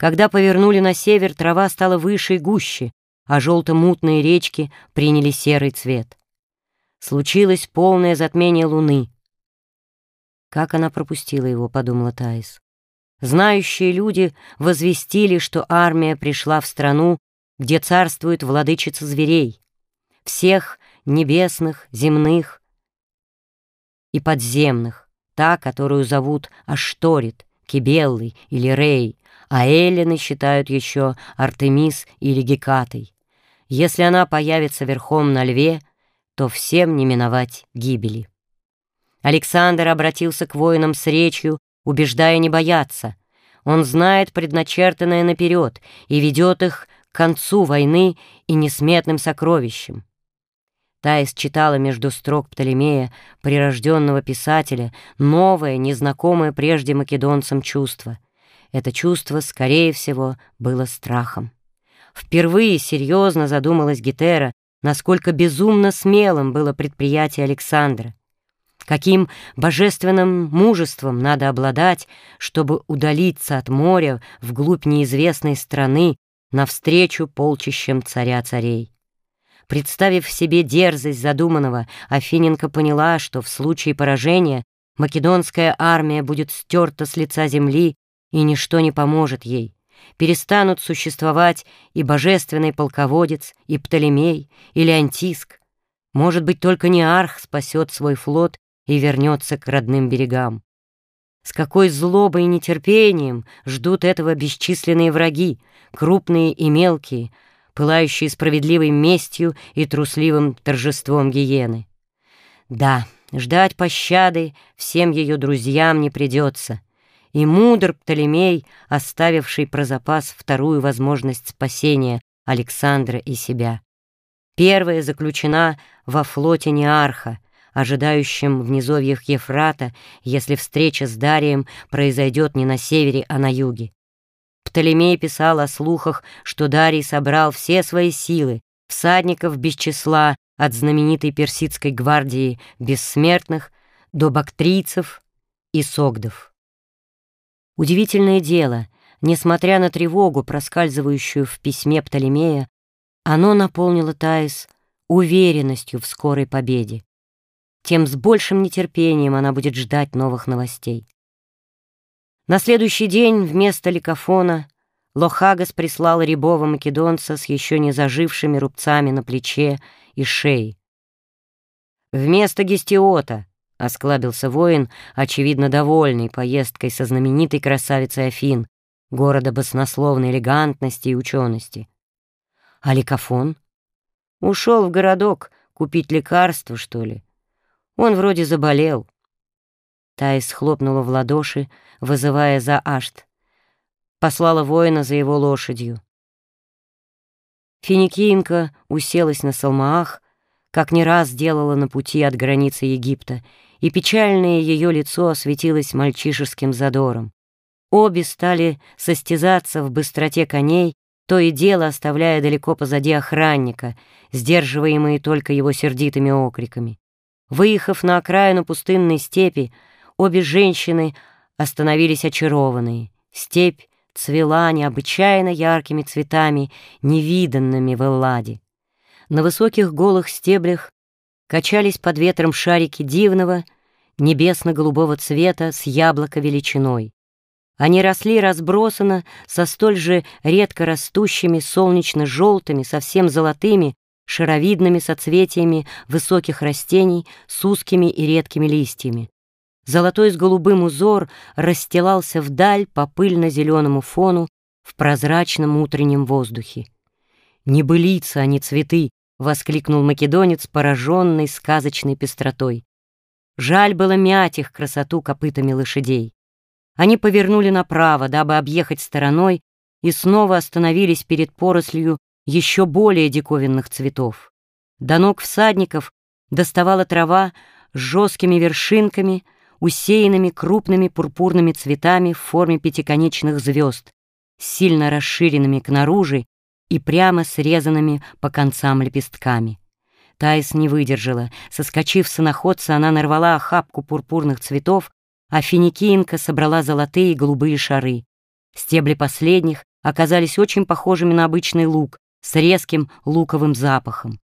Когда повернули на север, трава стала выше и гуще, а желто-мутные речки приняли серый цвет. Случилось полное затмение луны. Как она пропустила его, подумала Таис. Знающие люди возвестили, что армия пришла в страну, где царствует владычица зверей, всех небесных, земных и подземных, та, которую зовут Ашторит, Кибеллой или Рей, а Эллины считают еще Артемис или Гекатой. Если она появится верхом на льве, то всем не миновать гибели. Александр обратился к воинам с речью, убеждая не бояться. Он знает предначертанное наперед и ведет их к концу войны и несметным сокровищам. Таис читала между строк Птолемея, прирожденного писателя, новое, незнакомое прежде македонцам чувство. Это чувство, скорее всего, было страхом. Впервые серьезно задумалась Гетера, насколько безумно смелым было предприятие Александра. Каким божественным мужеством надо обладать, чтобы удалиться от моря вглубь неизвестной страны навстречу полчищам царя-царей. Представив себе дерзость задуманного, Афиненко поняла, что в случае поражения македонская армия будет стерта с лица земли, и ничто не поможет ей. Перестанут существовать и божественный полководец, и Птолемей, или Антиск. Может быть, только Неарх спасет свой флот и вернется к родным берегам. С какой злобой и нетерпением ждут этого бесчисленные враги, крупные и мелкие, пылающие справедливой местью и трусливым торжеством гиены. Да, ждать пощады всем ее друзьям не придется, и мудр Птолемей, оставивший про запас вторую возможность спасения Александра и себя. Первая заключена во флоте Неарха, ожидающем в низовьях Ефрата, если встреча с Дарием произойдет не на севере, а на юге. Птолемей писал о слухах, что Дарий собрал все свои силы, всадников без числа, от знаменитой персидской гвардии бессмертных до бактрийцев и согдов. Удивительное дело, несмотря на тревогу, проскальзывающую в письме Птолемея, оно наполнило Таис уверенностью в скорой победе. Тем с большим нетерпением она будет ждать новых новостей. На следующий день вместо ликофона Лохагас прислал рябого македонца с еще не зажившими рубцами на плече и шее. «Вместо гестиота», — осклабился воин, очевидно довольный поездкой со знаменитой красавицей Афин, города баснословной элегантности и учености. «А ликофон?» «Ушел в городок купить лекарство, что ли? Он вроде заболел». Таис хлопнула в ладоши, вызывая за Ашт. Послала воина за его лошадью. Финикинка уселась на салмаах, как не раз делала на пути от границы Египта, и печальное ее лицо осветилось мальчишеским задором. Обе стали состязаться в быстроте коней, то и дело оставляя далеко позади охранника, сдерживаемые только его сердитыми окриками. Выехав на окраину пустынной степи, обе женщины остановились очарованные. Степь цвела необычайно яркими цветами, невиданными в Элладе. На высоких голых стеблях качались под ветром шарики дивного, небесно-голубого цвета с яблоко величиной. Они росли разбросанно со столь же редко растущими солнечно-желтыми, совсем золотыми, шаровидными соцветиями высоких растений с узкими и редкими листьями. Золотой с голубым узор расстилался вдаль по пыльно-зеленому фону в прозрачном утреннем воздухе. «Не былица, а не цветы!» — воскликнул македонец, пораженный сказочной пестротой. Жаль было мять их красоту копытами лошадей. Они повернули направо, дабы объехать стороной, и снова остановились перед порослью еще более диковинных цветов. До ног всадников доставала трава с жесткими вершинками — усеянными крупными пурпурными цветами в форме пятиконечных звезд, сильно расширенными к наружи и прямо срезанными по концам лепестками. Таис не выдержала. Соскочив с иноходца, она нарвала охапку пурпурных цветов, а финикинка собрала золотые и голубые шары. Стебли последних оказались очень похожими на обычный лук с резким луковым запахом.